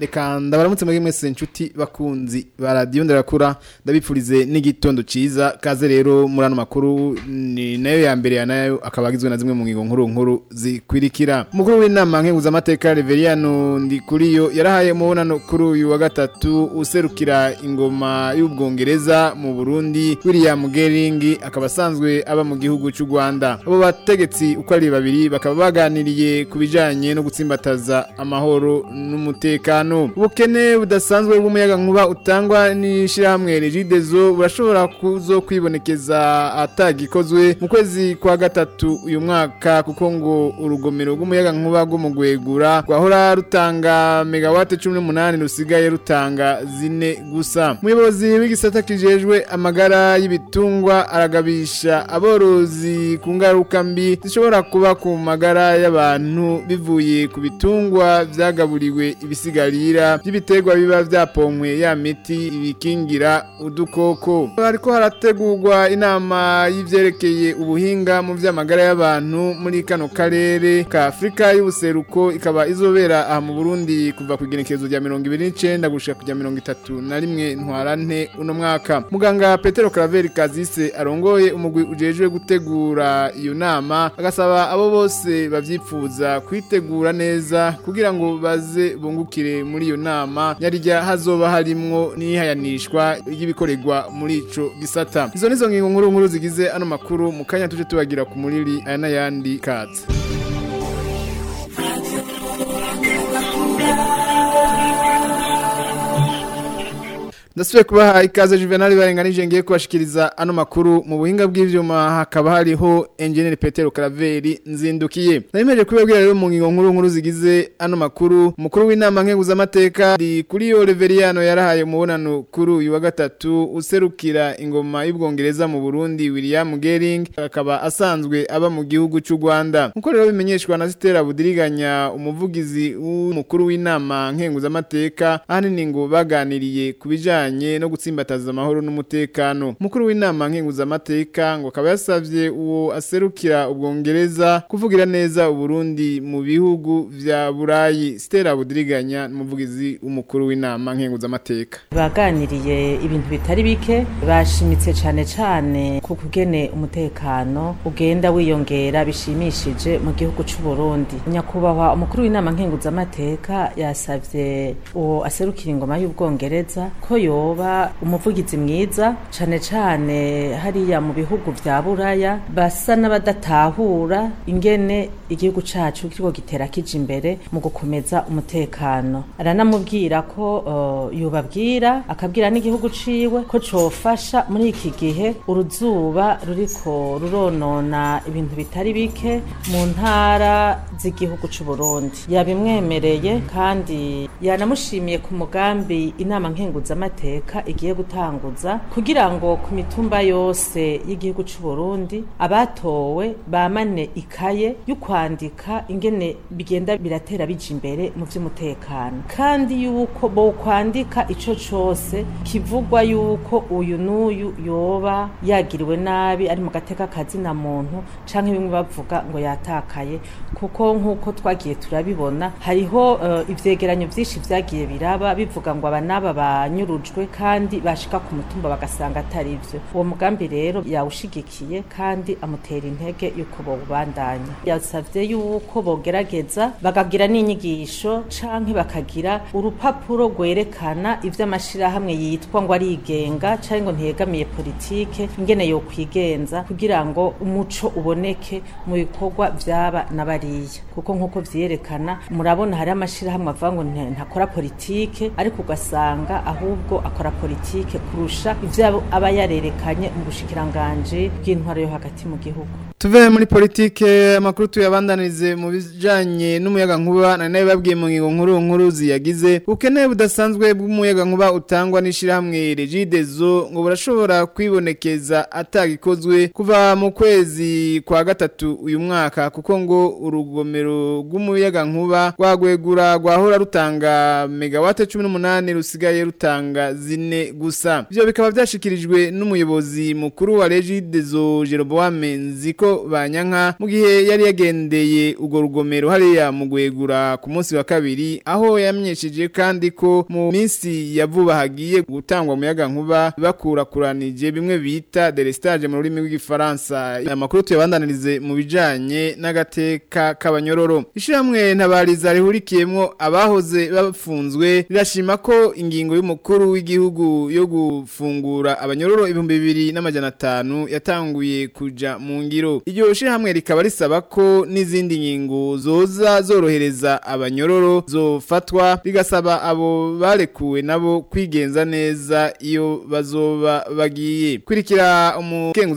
reka ndabaramutse muri mwese inshuti bakunzi ba radiyo ndarakura ndabipfurize n'igitondo cyiza kaze rero muri ano makuru ni nayo ya mbere ya nayo akaba agizwe na zimwe mu ngingo nkuru nkuru zikwirikira umukuru w'inama nkenguzamateka reveriyano yo yarahaye umubonano kuri uyu wa gatatu userukira ingoma y'ubwongereza mu burundi william gering akaba asanzwe aba mu gihugu cy'u rwanda abo bategetsi uko ari babiri bakaba baganiriye ku bijyanye no gutsimbataza amahoro n'umutekano n'itanu ubukene budasanzwe bw'umuyagankuba utangwa n'ishyirahamwe regidezo burashobora kuzo kwibonekeza atagikozwe mu kwezi kwa gatatu uyu mwaka kuko ngo urugomero rw'umuyagankuba rwo mu gwegura rwahora rutanga megawate cumi n'umunani rusigaye rutanga zine gusa umuyobozi w'igisata kijejwe amagara y'ibitungwa aragabisha aborozi ku ngaruka mbi zishobora kuba ku magara y'abantu bivuye ku bitungwa byagaburiwe ibisigaye barira by'ibiterwa biba byapomwe ya miti ibikingira udukoko ariko harategurwa inama y’ibyerekeye ubuhinga mu byamagara y'abantu muri kano karere ka Afrika y'ubuseruko ikaba izobera aha mu Burundi kuva ku kugenekezo rya 2029 gushika kujya mirongo 31 ntwarante uno mwaka muganga Petero Claver Kazise arongoye umugwi ujejwe gutegura iyo nama agasaba abo bose bavyifuza kwitegura neza kugira ngo baze bungukire muri iyo nama nyarya hazoba harimwo n'ihayanishwa ry'ibikorerwa muri ico gisata izo nizo ngingo nkuru nkuru zigize ano makuru mu kanya tuje tubagira ku muriri aya n'ayandi katse ndasubire kubaha ikaze juvenali barenganije ngiye kubashikiriza ano makuru mu buhinga bw'ivyuma hakaba hariho engineer Petero Caraveri nzindukiye nabimeje kubabwira rero mu ngingo nkuru nguru zigize ano makuru mukuru w'inama nkeguza amateka di kuri yo Reveriano yarahaye umubonano kuri uyu wa gatatu userukira ingoma y'ubwongereza mu Burundi William Gering akaba asanzwe aba mu gihugu anda. Rwanda nkuko rero bimenyeshwa na Stella Budiriganya umuvugizi w'umukuru w'inama nkenguza ani ahanini ngo baganiriye kubijani. ibijyanye no gutsimbataza amahoro n'umutekano mukuru w'inama nkenguzamateka ngo akaba yasabye uwo aserukira ubwongereza kuvugira neza uburundi mu bihugu vya burayi stera budiriganya n'umuvugizi w'umukuru w'inama nkenguzamateka baganiriye ibintu bitari bike bashimitse cyane cyane ku kugene umutekano ugenda wiyongera bishimishije mu gihugu cy'u Burundi nyakubahwa umukuru w'inama nkenguzamateka yasabye uwo aserukira ingoma y'ubwongereza ko yo yoba umuvugizi mwiza cyane cyane hariya mu bihugu bya buraya basa n'abadatahura ingene igihugu cyacu kiriko gitera kija imbere mu gukomeza umutekano aranamubwira ko uh, oh, yobabwira akabwira n'igihugu ciwe ko cofasha muri iki gihe uruzuba ruriko ruronona ibintu bitari bike mu ntara z'igihugu cy'u Burundi yabimwemereye kandi yanamushimiye ku mugambi inama nkenguzamateka giteka igiye gutanguza kugira ngo ku mitumba yose y'igihugu cy'u Burundi abatowe bamane ikaye yo kwandika ingene bigenda biratera bija imbere mu by'umutekano kandi yuko bo kwandika icyo cyose kivugwa yuko uyu n'uyu yoba yagiriwe nabi ari mu gateka kazina muntu canke bimwe bavuga ngo yatakaye kuko nk'uko twagiye turabibona hariho uh, ivyegeranyo vyinshi biraba bivuga ngo aba n'aba banyurujwe bafashwe kandi bashika ku mutumba bagasanga atari ivyo uwo mugambi rero yawushigikiye kandi amutera intege yuko bowubandanya yasabye yuko bogerageza bagagira n'inyigisho canke bakagira urupapuro rwerekana ivy'amashirahamwe yitwa ngo arigenga canke ngo ntiyegamiye politike ingene yo kwigenza kugira ngo umuco uboneke mu bikorwa vyaba n'abariya kuko nk'uko vyerekana murabona hari amashirahamwe avuga ngo ntakora politike ariko ugasanga ahubwo akora politike kurusha ibyo aba yarerekanye mu bushikiranganji bw'intwaro yo hagati mu gihugu tuve muri politiki amakuru tuyabandanirize mu bijyanye n'umuyaga nkuba na nawe babwiye mu ngingo nkuru nkuru ziyagize ubukene budasanzwe bw'umuyaga nkuba utangwa n'ishyirahamwe regidezo ngo burashobora kwibonekeza atagikozwe kuva mu kwezi kwa gatatu uyu mwaka kuko ngo urugomero rw'umuyaga nkuba rwagwegura rwahora rutanga megawate cumi n'umunani rusigaye rutanga zine gusa ibyo bikaba byashyikirijwe n'umuyobozi mukuru wa regidezo jeroboame ko ko ba nyanka mu gihe yari yagendeye urwo rugomero hariya mu gwegura ku munsi wa kabiri aho yamenyesheje kandi ko mu minsi ya vuba hagiye gutangwa umuyaga nkuba bakurakuranije bimwe bita delestage mu rurimi rw'igifaransa amakuru tuyabandanirize mu bijanye n'agateka k'abanyororo ishyirahamwe ntabariza rihurikiyemo abahoze bafunzwe rirashima ko ingingo y'umukuru w'igihugu yo gufungura abanyororo ibihumbi bibiri n'amajana atanu yatanguye kuja mu ngiro iryo shyirahamwe rikaba risaba ko n'izindi nkingo zoza zorohereza abanyororo zofatwa bigasaba abo barekuwe nabo kwigenza neza iyo bazoba bagiye kurikira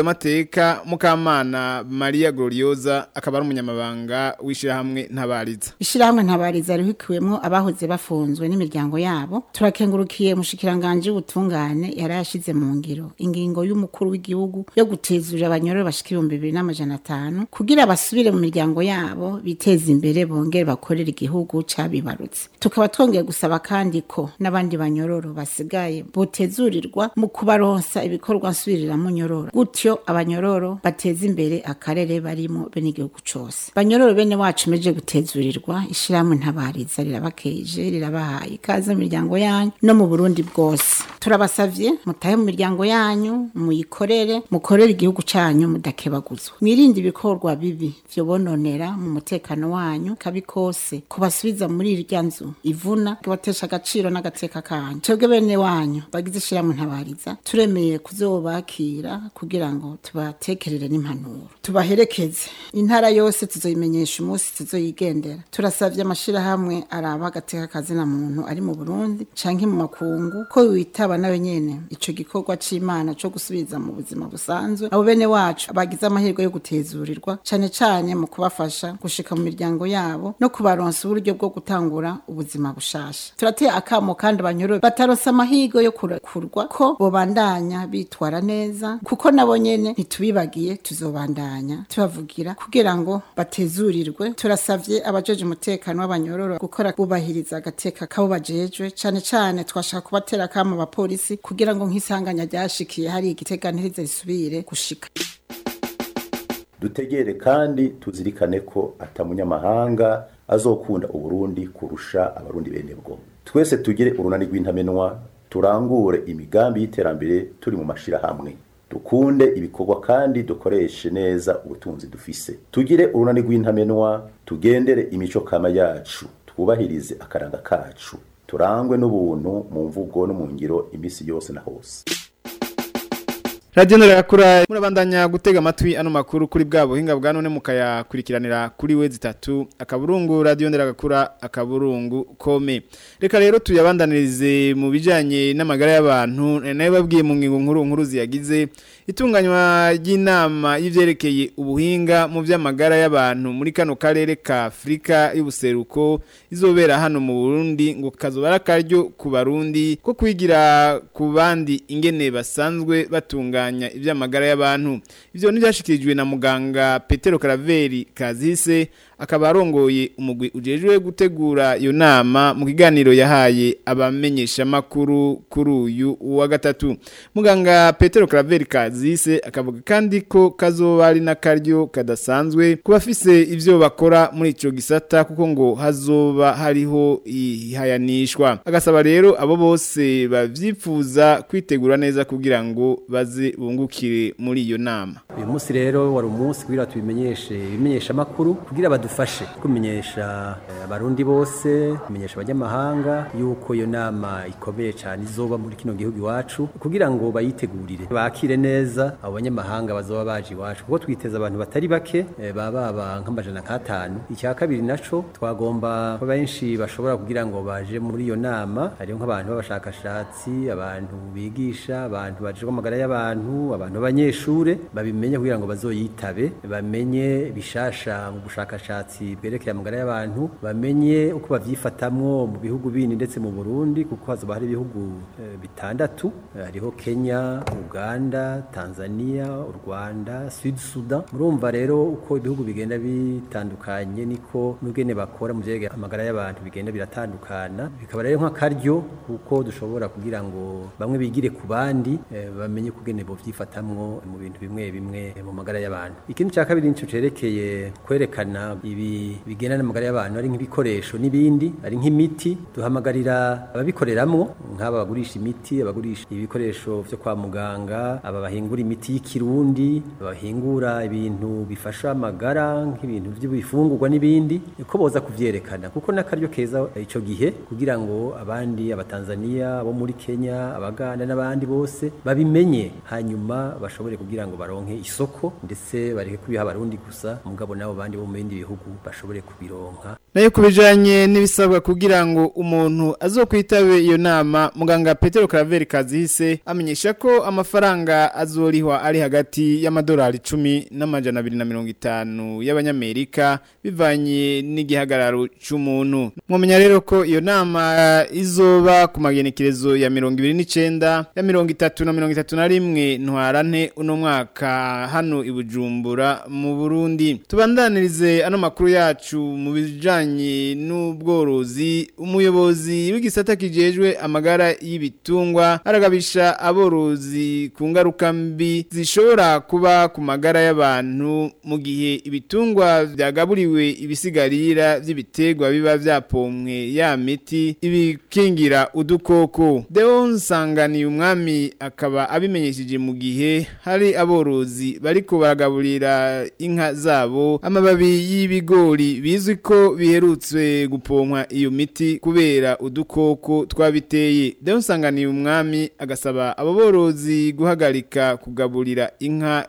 amateka mukamana maria glorioza akaba ari umunyamabanga w'ishyirahamwe ntabariza ishyirahamwe ntabariza rihukiwemo abahoze bafunzwe n'imiryango yabo turakengurukiye umushikiranganji w'ubutungane yari yashyize mu ngiro ingingo y'umukuru w'igihugu yo gutezura abanyororo bashika ibihumbi n'amajana atanu kugira basubire mu miryango yabo biteze imbere bongere bakorere igihugu cyabibarutse tukaba twongeye gusaba kandi ko n'abandi banyororo basigaye botezurirwa mu kubaronsa ibikorwa nsubiriramu nyororo gutyo abanyororo bateze imbere akarere barimo bene igihugu cyose banyororo bene wacu meje gutezurirwa ishirahamwe ntabariza rirabakeje rirabahaye ikaze mu miryango yanyu no mu burundi bwose turabasavye mutahe mu miryango yanyu muyikorere mukorere igihugu canyu mudakebaguzwa mwirinde ibikorwa bibi vyobononera mu mutekano wanyu kabikose kubasubiza muri irya nzu ivuna kibatesha agaciro n'agateka kanyu twebwe bene wanyu bagize ishirahamwe ntabariza turemeye kuzobakira kugira ngo tubatekerere n'impanuro tubaherekeze intara yose tuzoyimenyesha umunsi tuzoyigendera turasavye amashyirahamwe araba agateka kazina muntu ari mu Burundi canke mu makungu ko witaba nawe nyene icyo gikorwa cy’imana cyo gusubiza mu buzima busanzwe abo bene wacu bagize amahirwe yo gutezurirwa cyane cyane mu kubafasha gushika mu miryango yabo no kubaronsa uburyo bwo gutangura ubuzima bushasha turateye akamo kandi abanyorowe bataronsa amahigo yo kurekurwa ko bobandanya bitwara neza kuko nabo nyine ntitubibagiye tuzobandanya tubavugira kugira ngo batezurirwe turasabye abajeje umutekano w'abanyororo gukora bubahiriza agateka kabo bajejwe cyane cyane twashaka kubatera akamo abapolisi kugira ngo nk'isanganya ryashikiye hari igiteganiriza risubire gushika dutegere kandi tuzirikane ko atamunyamahanga azokunda uburundi kurusha abarundi bene bwo twese tugire urunani rw'intamenwa turangure imigambi y'iterambere turi mu mashyirahamwe dukunde ibikorwa kandi dukoreshe neza ubutunzi dufise tugire urunani rw'intamenwa tugendere imico kama yacu twubahirize akaranga kacu turangwe n'ubuntu mu mvugo no mu ngiro iminsi yose na hose radiyo ntirakura murabandanya gutega amatwi ano makuru kuri bwa buhinga bwa none mukayakurikiranira kuri we zitatu akaburungu radiyo ntirakura akaburungu kome reka rero tuyabandanirize mu bijyanye n'amagara y'abantu nayo babwiye mu ngingo nkuru nkuru ziyagize itunganywa ry'inama y'ibyerekeye ubuhinga mu by'amagara y'abantu muri kano karere ka afurika y'ubuseruko izobera hano mu burundi ngo kazobara akaryo ku barundi ko kwigira ku bandi ingene basanzwe batunganya gutunganya iby'amagara y'abantu ibyo ntibyashyikirijwe na muganga Petero Claveri kazise akaba arongoye umugwi ujejwe gutegura iyo nama mu kiganiro yahaye abamenyesha makuru kuri uyu wa gatatu muganga Petero Claver Kazise akavuga kandi ko kazoba ari nakaryo kadasanzwe kubafise ivyo bakora muri ico gisata kuko ngo hazoba hariho ihayanishwa agasaba rero abo bose bavyipfuza kwitegura neza kugira ngo baze bungukire muri iyo nama uyu munsi rero wari umunsi kugira tubimenyeshe ibimenyesha makuru kugira badufashe kumenyesha eh, abarundi bose kumenyesha abanyamahanga yuko iyo nama ikomeye cyane izoba muri kino gihugu iwacu kugira ngo bayitegurire bakire neza abo banyamahanga bazoba baje iwacu kuko twiteza abantu batari bake eh, baba baba nk'amajana nk'atanu icya kabiri naco twagomba kuba benshi bashobora kugira ngo baje muri iyo nama hariho nk'abantu b'abashakashatsi abantu bigisha abantu bajejwe amagara y'abantu abantu b'abanyeshure babimenye kugira ngo bazoyitabe bamenye bishasha mu bushakashatsi ubushakashatsi bwerekeye amagara y'abantu bamenye uko babyifatamwo mu bihugu bindi ndetse mu Burundi kuko hazoba hari ibihugu e, bitandatu e, hariho Kenya Uganda Tanzania u Rwanda Sud Sudan murumva rero uko ibihugu bigenda bitandukanye niko n'ubwene bakora mu byerekeye amagara y'abantu bigenda biratandukana bikaba rero nk'akaryo kuko dushobora kugira ngo bamwe bigire ku bandi e, bamenye ukugene bo byifatamwo mu bintu bimwe bimwe mu magara y'abantu ikintu cya kabiri cyerekeye kwerekana ibi bigendana amagara y'abantu ari nk'ibikoresho n'ibindi ari nk'imiti duhamagarira ababikoreramo nk'aba bagurisha imiti abagurisha ibikoresho byo kwa muganga aba bahingura imiti y'ikirundi bahingura ibintu bifasha amagara nk'ibintu by'ibifungurwa n'ibindi uko boza kuvyerekana kuko n'akaryo keza icyo gihe kugira ngo abandi abatanzania abo muri Kenya abaganda n'abandi bose babimenye hanyuma bashobore kugira ngo baronke isoko ndetse bareke kubiha abarundi gusa mugabo nabo bandi bo mu bindi bihugu gihugu bashobore kubironka nayo ku bijyanye n'ibisabwa kugira ngo umuntu azokwitabire iyo nama muganga Petero Claver Kazihise amenyesha ko amafaranga azorihwa ari hagati y'amadorari 10 n'amajana 250 y'abanyamerika bivanye n'igihagararo cy'umuntu mwamenya rero ko iyo nama izoba ku magenekerezo ya 29 ya 30 na 31 ntwarane uno mwaka hano i Bujumbura mu Burundi tubandanirize ano makuru yacu mu bijanye bijyanye n'ubworozi umuyobozi w'igisata kijejwe amagara y'ibitungwa aragabisha aborozi ku ngaruka mbi zishobora kuba ku magara y'abantu mu gihe ibitungwa byagaburiwe ibisigarira by'ibiterwa biba pomwe ya miti ibikingira udukoko Deo Nsanganiye umwami akaba abimenyesheje mu gihe hari aborozi bariko baragaburira inka zabo amababi y'ibigori bizwi ko bihe ntiherutswe guponkwa iyo miti kubera udukoko twabiteye rero usanganiye umwami agasaba abo guhagarika kugaburira inka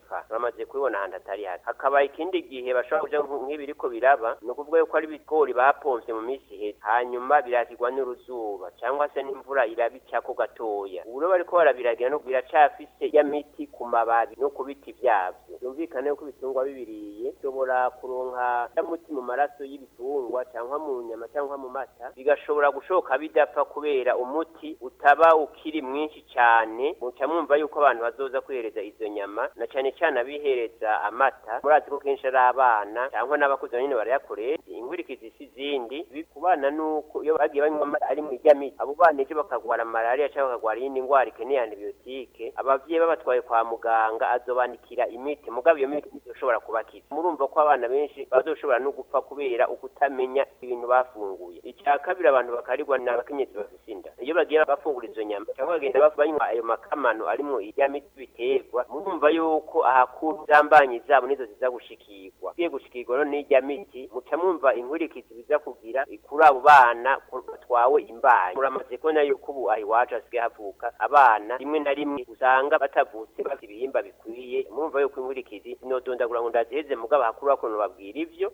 bipfa bamaze kubibona ahantu hatari hake hakaba ikindi gihe bashobora kuja nk'ibiriko biraba ni ukuvuga yuko ari ibigori bapomvye mu minsi iheze hanyuma birakirwa n'uruzuba cyangwa se n'imvura irabicako gatoya ubu rero bariko barabiragira no biracafise ya miti ku mababi no ku biti vyavyo yumvikane yuko ibitungwa bibiriye bishobora kuronka muti mu maraso y'ibitungwa cyangwa mu nyama cyangwa mu mata bigashobora gushoka bidapfa kubera umuti utaba ukiri mwinshi cyane muca mwumva yuko abantu bazoza kwihereza izo nyama na cyane cyane abihereza amata murazi ko kenshi ari abana cyangwa n'abakuze nyine barayakoresha inkurikizi si izindi ku bana nuko iyo bagiye banywa amata ari mu ijyamiri abo bana ejo bakagwara malariya cyangwa bakagwara iyindi ndwara ikeneye antibiyotike ababyeyi babatwaye kwa muganga azobandikira imiti mugabo iyo miti ishobora kubakiza murumva ko abana benshi bazoshobora no gupfa kubera ukutamenya ibintu bafunguye icya kabiri abantu bakarigwa ni abakenyezi bafise inda iyo bagiye bafungura izo nyama cyangwa bagenda banywa ayo makamano arimwo iya miti biterwa murumva yuko ahakuru zambanyi zabo nizo ziza gushikirwa igiye gushikirwa rero n'irya miti muca inkurikizi biza kugira kuri abo bana batwawe imbanyi muramaze kubona yuko ubu aha iwacu hasigaye havuka abana rimwe na rimwe usanga batavutse bafite ibihimba bikwiye murumva yuko inkurikizi inodondagura ngo ndaziheze mugabo bakuru con babwira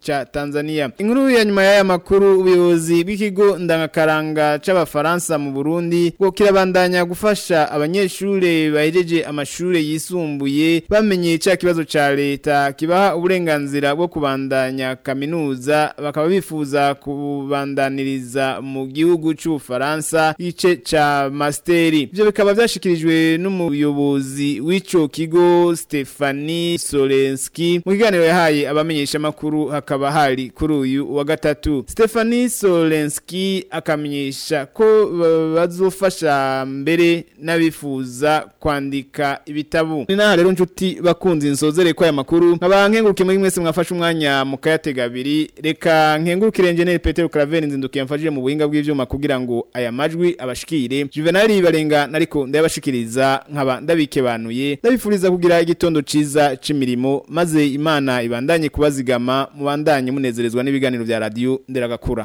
cha Tanzania inkuru ya nyuma ya’ makuru ubuyobozi bw'ikigo ndangakaranga c'abafaransa mu Burundi ngo kirabandanya gufasha abanyeshuri bahejeje amashuri yisumbuye bamenye ca kibazo ca leta kibaha uburenganzira bwo kubandanya kaminuza bakaba bifuza kubandaniriza mu gihugu cy'ubufaransa igice cya masiteri ibyo bikaba byashyikirijwe n'umuyobozi w'icyo kigo Stefani Solenski mu wehaye yahaye abamenyeshamakuru hakaba hari kuri uyu wa gatatu Stefani Solenski akamyesha ko bazofasha mbere n'abifuza kwandika ibitabo ni naha rero inshuti bakunze inzozere ya makuru nkaba nkenguruke muri mwese mwafashe umwanya mukayatega abiri reka nkengurukire ngenere petero karaveri nzindukiye mfashije mu mu buhinga bw'ibyuma kugira ngo aya majwi abashikire Juvenali barengana ariko ndabashikiriza nkaba ndabikebanuye ndabifuriza kugira igitondo ciza cimirimo maze Imana ibandanye kubazigama mubandanye munezerezwa n'ibiganiro bya radio nderagakura